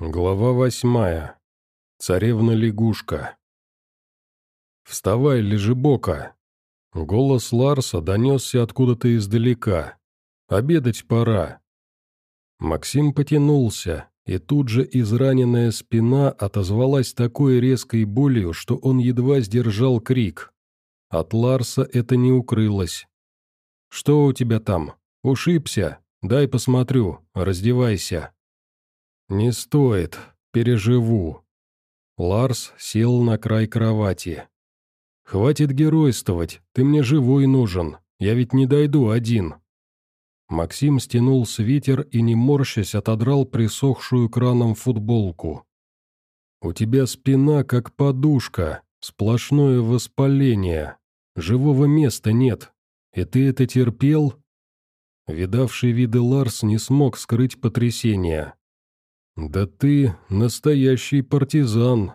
Глава восьмая. Царевна-лягушка. «Вставай, лежебока!» Голос Ларса донесся откуда-то издалека. «Обедать пора!» Максим потянулся, и тут же израненная спина отозвалась такой резкой болью, что он едва сдержал крик. От Ларса это не укрылось. «Что у тебя там? Ушибся? Дай посмотрю, раздевайся!» «Не стоит, переживу». Ларс сел на край кровати. «Хватит геройствовать, ты мне живой нужен, я ведь не дойду один». Максим стянул свитер и, не морщась, отодрал присохшую краном футболку. «У тебя спина как подушка, сплошное воспаление, живого места нет, и ты это терпел?» Видавший виды Ларс не смог скрыть потрясения. «Да ты настоящий партизан.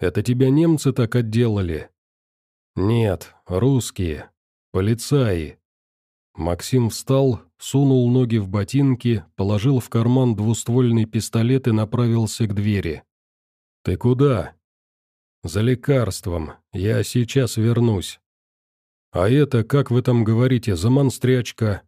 Это тебя немцы так отделали?» «Нет, русские. Полицаи». Максим встал, сунул ноги в ботинки, положил в карман двуствольный пистолет и направился к двери. «Ты куда?» «За лекарством. Я сейчас вернусь». «А это, как вы там говорите, за монстрячка?»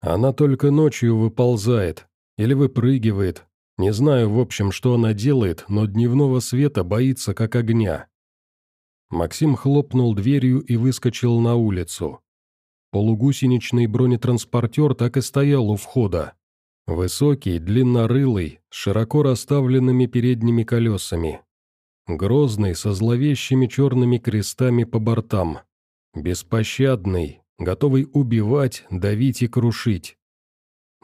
«Она только ночью выползает. Или выпрыгивает, не знаю, в общем, что она делает, но дневного света боится как огня. Максим хлопнул дверью и выскочил на улицу. Полугусеничный бронетранспортер так и стоял у входа. Высокий, длиннорылый, с широко расставленными передними колесами. Грозный, со зловещими черными крестами по бортам. Беспощадный, готовый убивать, давить и крушить.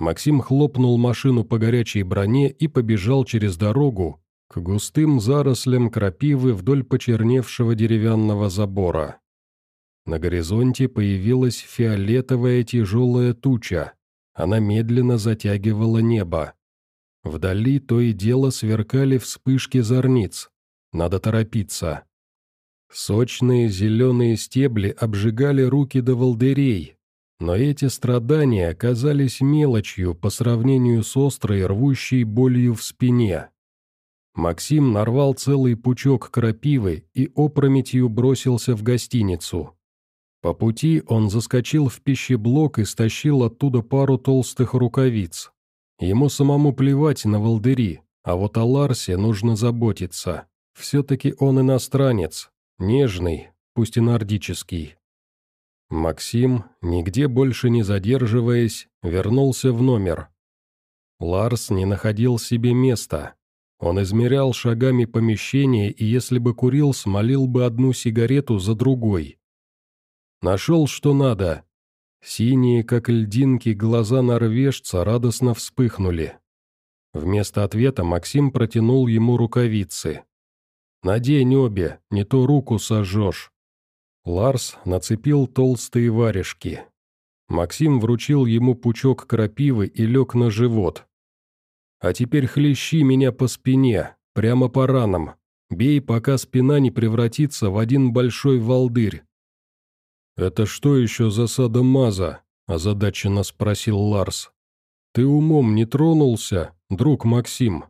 Максим хлопнул машину по горячей броне и побежал через дорогу к густым зарослям крапивы вдоль почерневшего деревянного забора. На горизонте появилась фиолетовая тяжелая туча. Она медленно затягивала небо. Вдали то и дело сверкали вспышки зорниц. Надо торопиться. Сочные зеленые стебли обжигали руки до волдырей, но эти страдания оказались мелочью по сравнению с острой рвущей болью в спине. Максим нарвал целый пучок крапивы и опрометью бросился в гостиницу. По пути он заскочил в пищеблок и стащил оттуда пару толстых рукавиц. Ему самому плевать на волдыри, а вот о Ларсе нужно заботиться. Все-таки он иностранец, нежный, пусть и нордический. Максим, нигде больше не задерживаясь, вернулся в номер. Ларс не находил себе места. Он измерял шагами помещение и если бы курил, смолил бы одну сигарету за другой. Нашел, что надо. Синие, как льдинки, глаза норвежца радостно вспыхнули. Вместо ответа Максим протянул ему рукавицы. «Надень обе, не то руку сожжешь». Ларс нацепил толстые варежки. Максим вручил ему пучок крапивы и лег на живот. «А теперь хлещи меня по спине, прямо по ранам. Бей, пока спина не превратится в один большой волдырь». «Это что еще за садомаза?» – озадаченно спросил Ларс. «Ты умом не тронулся, друг Максим?»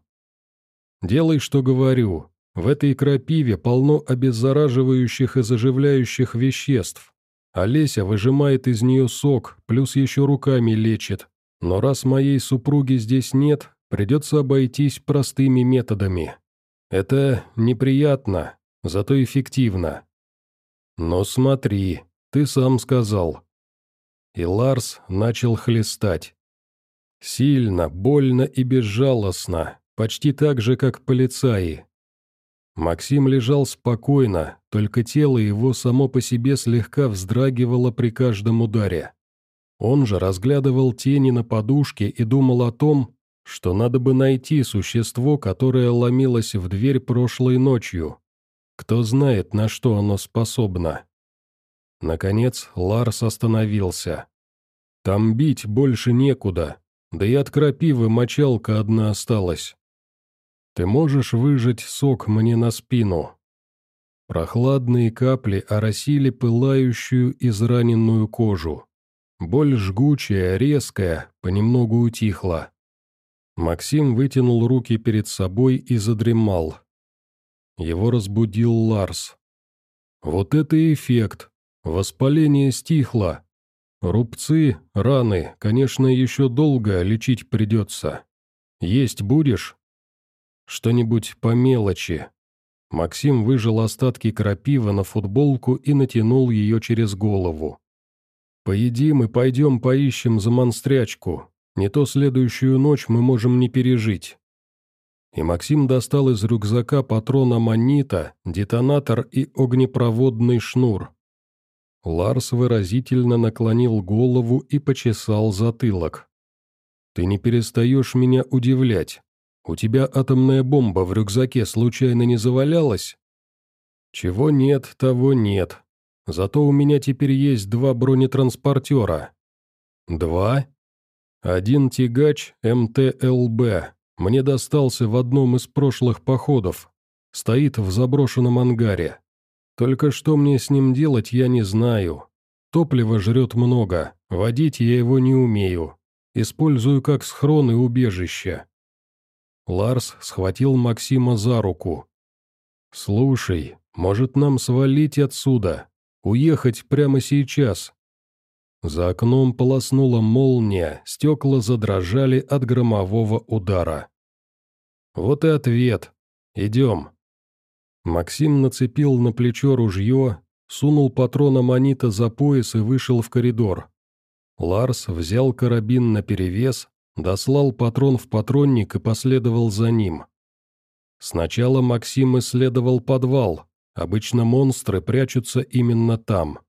«Делай, что говорю. В этой крапиве полно обеззараживающих и заживляющих веществ. Олеся выжимает из нее сок, плюс еще руками лечит. Но раз моей супруги здесь нет, придется обойтись простыми методами. Это неприятно, зато эффективно. Но смотри, ты сам сказал. И Ларс начал хлестать. Сильно, больно и безжалостно, почти так же, как полицаи. Максим лежал спокойно, только тело его само по себе слегка вздрагивало при каждом ударе. Он же разглядывал тени на подушке и думал о том, что надо бы найти существо, которое ломилось в дверь прошлой ночью. Кто знает, на что оно способно. Наконец Ларс остановился. Там бить больше некуда, да и от крапивы мочалка одна осталась. Ты можешь выжать сок мне на спину?» Прохладные капли оросили пылающую израненную кожу. Боль жгучая, резкая, понемногу утихла. Максим вытянул руки перед собой и задремал. Его разбудил Ларс. «Вот это эффект! Воспаление стихло. Рубцы, раны, конечно, еще долго лечить придется. Есть будешь?» «Что-нибудь по мелочи». Максим выжил остатки крапивы на футболку и натянул ее через голову. «Поедим и пойдем поищем за монстрячку. Не то следующую ночь мы можем не пережить». И Максим достал из рюкзака патрона манита, детонатор и огнепроводный шнур. Ларс выразительно наклонил голову и почесал затылок. «Ты не перестаешь меня удивлять. У тебя атомная бомба в рюкзаке случайно не завалялась?» «Чего нет, того нет», Зато у меня теперь есть два бронетранспортера. Два? Один тягач МТЛБ. Мне достался в одном из прошлых походов. Стоит в заброшенном ангаре. Только что мне с ним делать, я не знаю. Топлива жрет много, водить я его не умею. Использую как схрон и убежище. Ларс схватил Максима за руку. «Слушай, может нам свалить отсюда? Уехать прямо сейчас. За окном полоснула молния, стекла задрожали от громового удара. Вот и ответ. Идем. Максим нацепил на плечо ружье, сунул патрон аммонита за пояс и вышел в коридор. Ларс взял карабин наперевес, дослал патрон в патронник и последовал за ним. Сначала Максим исследовал подвал, Обычно монстры прячутся именно там.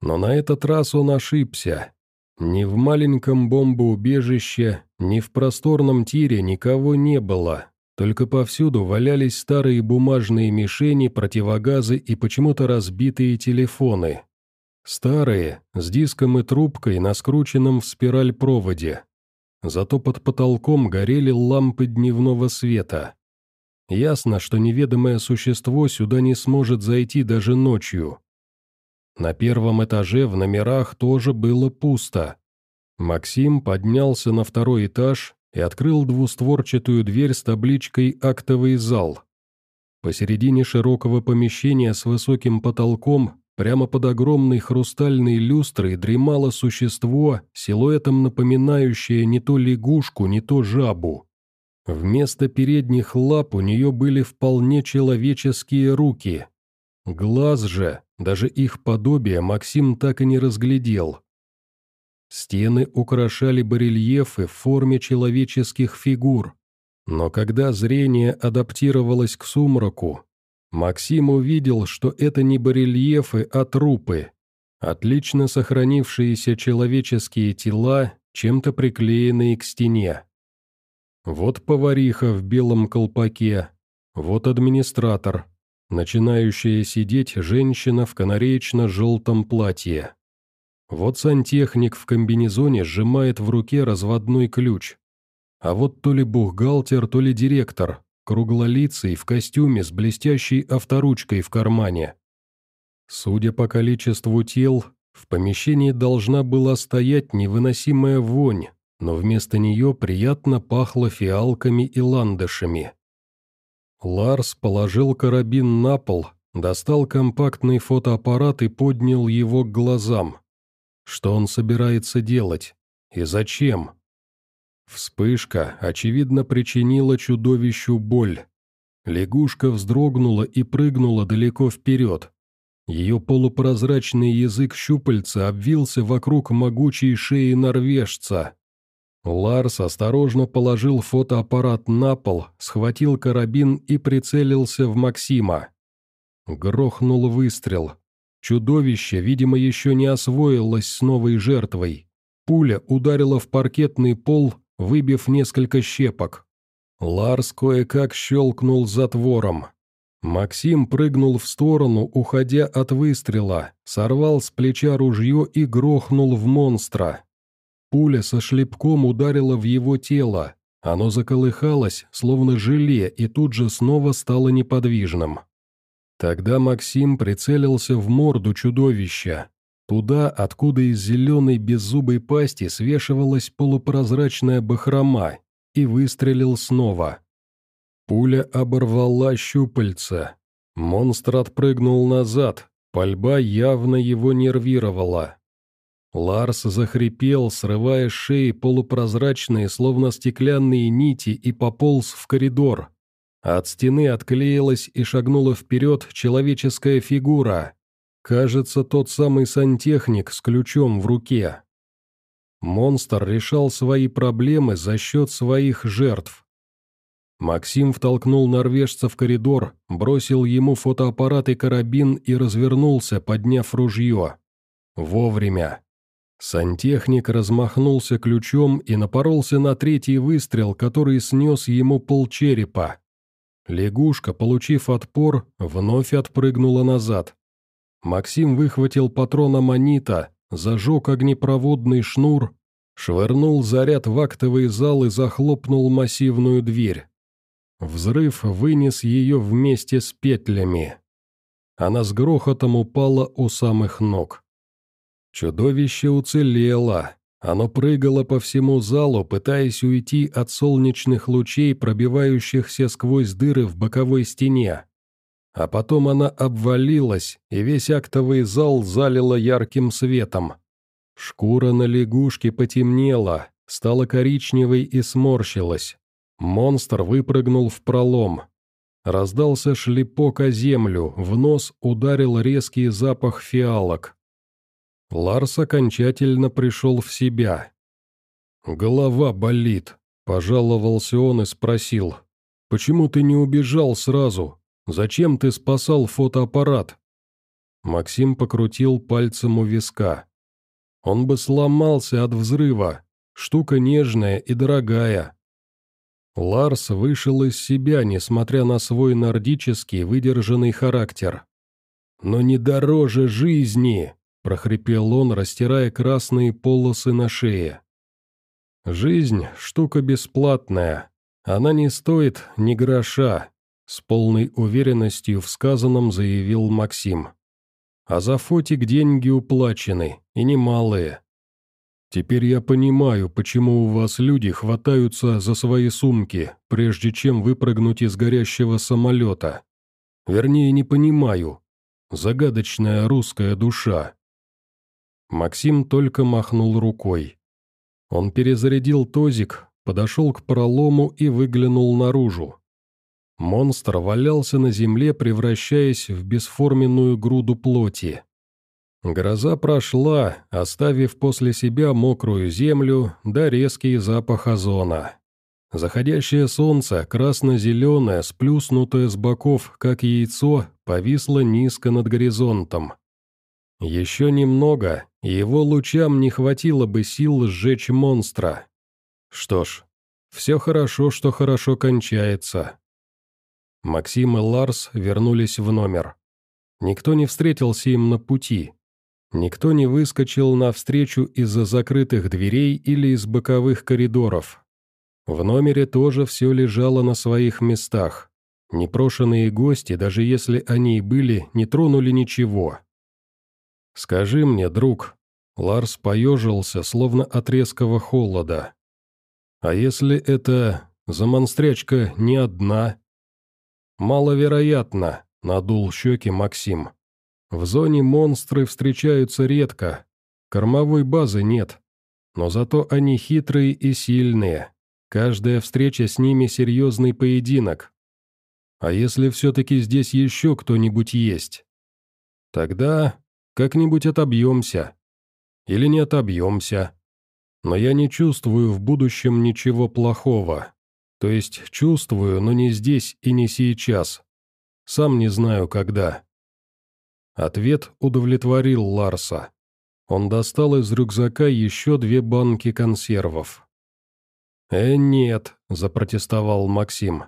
Но на этот раз он ошибся. Ни в маленьком бомбоубежище, ни в просторном тире никого не было. Только повсюду валялись старые бумажные мишени, противогазы и почему-то разбитые телефоны. Старые, с диском и трубкой на скрученном в спираль проводе. Зато под потолком горели лампы дневного света. Ясно, что неведомое существо сюда не сможет зайти даже ночью. На первом этаже в номерах тоже было пусто. Максим поднялся на второй этаж и открыл двустворчатую дверь с табличкой «Актовый зал». Посередине широкого помещения с высоким потолком, прямо под огромной хрустальной люстрой, дремало существо, силуэтом напоминающее не то лягушку, не то жабу. Вместо передних лап у нее были вполне человеческие руки. Глаз же, даже их подобие, Максим так и не разглядел. Стены украшали барельефы в форме человеческих фигур. Но когда зрение адаптировалось к сумраку, Максим увидел, что это не барельефы, а трупы. Отлично сохранившиеся человеческие тела, чем-то приклеенные к стене. Вот повариха в белом колпаке, вот администратор, начинающая сидеть женщина в канареечно-желтом платье. Вот сантехник в комбинезоне сжимает в руке разводной ключ. А вот то ли бухгалтер, то ли директор, круглолицый, в костюме с блестящей авторучкой в кармане. Судя по количеству тел, в помещении должна была стоять невыносимая вонь, но вместо нее приятно пахло фиалками и ландышами. Ларс положил карабин на пол, достал компактный фотоаппарат и поднял его к глазам. Что он собирается делать? И зачем? Вспышка, очевидно, причинила чудовищу боль. Лягушка вздрогнула и прыгнула далеко вперед. Ее полупрозрачный язык щупальца обвился вокруг могучей шеи норвежца. Ларс осторожно положил фотоаппарат на пол, схватил карабин и прицелился в Максима. Грохнул выстрел. Чудовище, видимо, еще не освоилось с новой жертвой. Пуля ударила в паркетный пол, выбив несколько щепок. Ларс кое-как щелкнул затвором. Максим прыгнул в сторону, уходя от выстрела, сорвал с плеча ружье и грохнул в монстра. Пуля со шлепком ударила в его тело. Оно заколыхалось, словно желе, и тут же снова стало неподвижным. Тогда Максим прицелился в морду чудовища. Туда, откуда из зеленой беззубой пасти свешивалась полупрозрачная бахрома, и выстрелил снова. Пуля оборвала щупальца. Монстр отпрыгнул назад, пальба явно его нервировала. Ларс захрипел, срывая с шеи полупрозрачные, словно стеклянные нити, и пополз в коридор. От стены отклеилась и шагнула вперед человеческая фигура. Кажется, тот самый сантехник с ключом в руке. Монстр решал свои проблемы за счет своих жертв. Максим втолкнул норвежца в коридор, бросил ему фотоаппарат и карабин и развернулся, подняв ружье. Вовремя. Сантехник размахнулся ключом и напоролся на третий выстрел, который снес ему полчерепа. Лягушка, получив отпор, вновь отпрыгнула назад. Максим выхватил патрон аммонита, зажег огнепроводный шнур, швырнул заряд в актовый зал и захлопнул массивную дверь. Взрыв вынес ее вместе с петлями. Она с грохотом упала у самых ног. Чудовище уцелело. Оно прыгало по всему залу, пытаясь уйти от солнечных лучей, пробивающихся сквозь дыры в боковой стене. А потом она обвалилась, и весь актовый зал залило ярким светом. Шкура на лягушке потемнела, стала коричневой и сморщилась. Монстр выпрыгнул в пролом. Раздался шлепок о землю, в нос ударил резкий запах фиалок. Ларс окончательно пришел в себя. «Голова болит», — пожаловался он и спросил. «Почему ты не убежал сразу? Зачем ты спасал фотоаппарат?» Максим покрутил пальцем у виска. Он бы сломался от взрыва. Штука нежная и дорогая. Ларс вышел из себя, несмотря на свой нордический выдержанный характер. «Но не дороже жизни!» – прохрипел он, растирая красные полосы на шее. «Жизнь – штука бесплатная. Она не стоит ни гроша», – с полной уверенностью в сказанном заявил Максим. А за фотик деньги уплачены, и немалые. Теперь я понимаю, почему у вас люди хватаются за свои сумки, прежде чем выпрыгнуть из горящего самолета. Вернее, не понимаю. Загадочная русская душа. Максим только махнул рукой. Он перезарядил тозик, подошел к пролому и выглянул наружу. Монстр валялся на земле, превращаясь в бесформенную груду плоти. Гроза прошла, оставив после себя мокрую землю да резкий запах озона. Заходящее солнце, красно-зеленое, сплюснутое с боков, как яйцо, повисло низко над горизонтом. Еще немного, и его лучам не хватило бы сил сжечь монстра. Что ж, все хорошо, что хорошо кончается. Максим и Ларс вернулись в номер. Никто не встретился им на пути. Никто не выскочил навстречу из-за закрытых дверей или из боковых коридоров. В номере тоже все лежало на своих местах. Непрошенные гости, даже если они и были, не тронули ничего. «Скажи мне, друг», — Ларс поежился, словно от резкого холода. «А если это замонстрячка не одна?» «Маловероятно», — надул щеки Максим. «В зоне монстры встречаются редко, кормовой базы нет, но зато они хитрые и сильные. Каждая встреча с ними серьезный поединок. А если все-таки здесь еще кто-нибудь есть? Тогда как-нибудь отобьемся. Или не отобьемся. Но я не чувствую в будущем ничего плохого. То есть чувствую, но не здесь и не сейчас. Сам не знаю, когда. Ответ удовлетворил Ларса. Он достал из рюкзака еще две банки консервов. «Э, нет», — запротестовал Максим.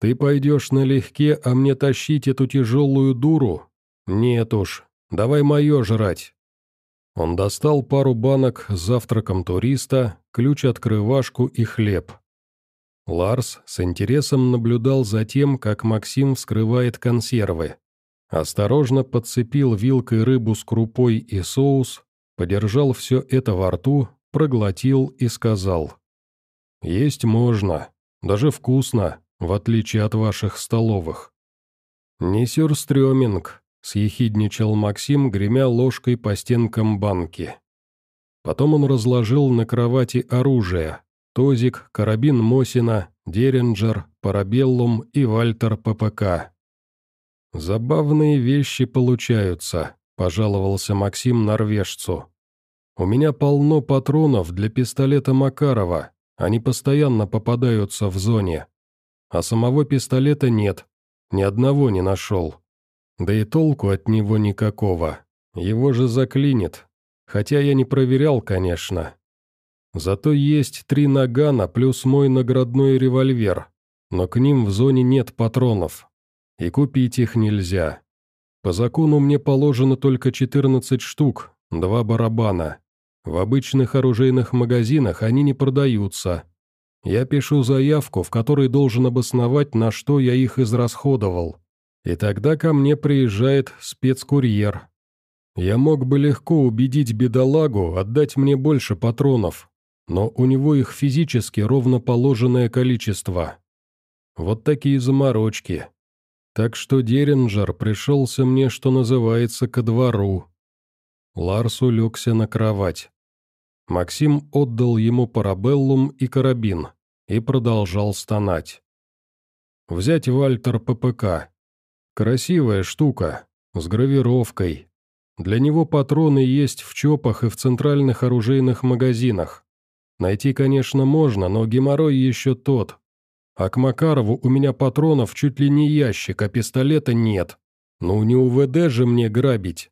«Ты пойдешь налегке, а мне тащить эту тяжелую дуру? Нет уж, давай мое жрать». Он достал пару банок с завтраком туриста, ключ-открывашку и хлеб. Ларс с интересом наблюдал за тем, как Максим вскрывает консервы. Осторожно подцепил вилкой рыбу с крупой и соус, подержал все это во рту, проглотил и сказал. Есть можно, даже вкусно, в отличие от ваших столовых». «Не сюрстрёминг», — съехидничал Максим, гремя ложкой по стенкам банки. Потом он разложил на кровати оружие. Тозик, карабин Мосина, Деренджер, Парабеллум и Вальтер ППК. «Забавные вещи получаются», — пожаловался Максим норвежцу. «У меня полно патронов для пистолета Макарова, они постоянно попадаются в зоне. А самого пистолета нет, ни одного не нашел. Да и толку от него никакого, его же заклинит, хотя я не проверял, конечно. Зато есть три нагана плюс мой наградной револьвер, но к ним в зоне нет патронов, и купить их нельзя. По закону мне положено только 14 штук, два барабана. В обычных оружейных магазинах они не продаются. Я пишу заявку, в которой должен обосновать, на что я их израсходовал. И тогда ко мне приезжает спецкурьер. Я мог бы легко убедить бедолагу отдать мне больше патронов, но у него их физически ровно положенное количество. Вот такие заморочки. Так что Деринджер пришелся мне, что называется, ко двору. Ларс улегся на кровать. Максим отдал ему парабеллум и карабин и продолжал стонать. Взять Вальтер ППК. Красивая штука, с гравировкой. Для него патроны есть в ЧОПах и в центральных оружейных магазинах. Найти, конечно, можно, но геморрой еще тот, а к Макарову у меня патронов чуть ли не ящик, а пистолета нет. Ну не УВД же мне грабить.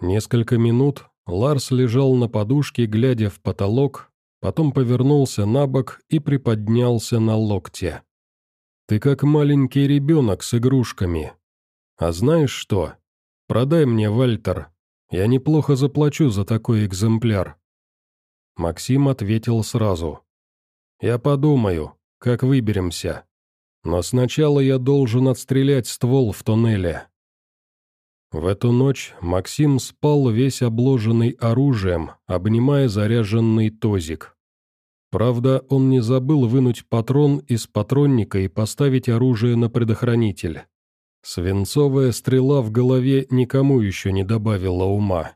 Несколько минут Ларс лежал на подушке, глядя в потолок, потом повернулся на бок и приподнялся на локте. «Ты как маленький ребенок с игрушками. А знаешь что? Продай мне, Вальтер. Я неплохо заплачу за такой экземпляр». Максим ответил сразу. «Я подумаю как выберемся. Но сначала я должен отстрелять ствол в туннеле». В эту ночь Максим спал весь обложенный оружием, обнимая заряженный тозик. Правда, он не забыл вынуть патрон из патронника и поставить оружие на предохранитель. Свинцовая стрела в голове никому еще не добавила ума.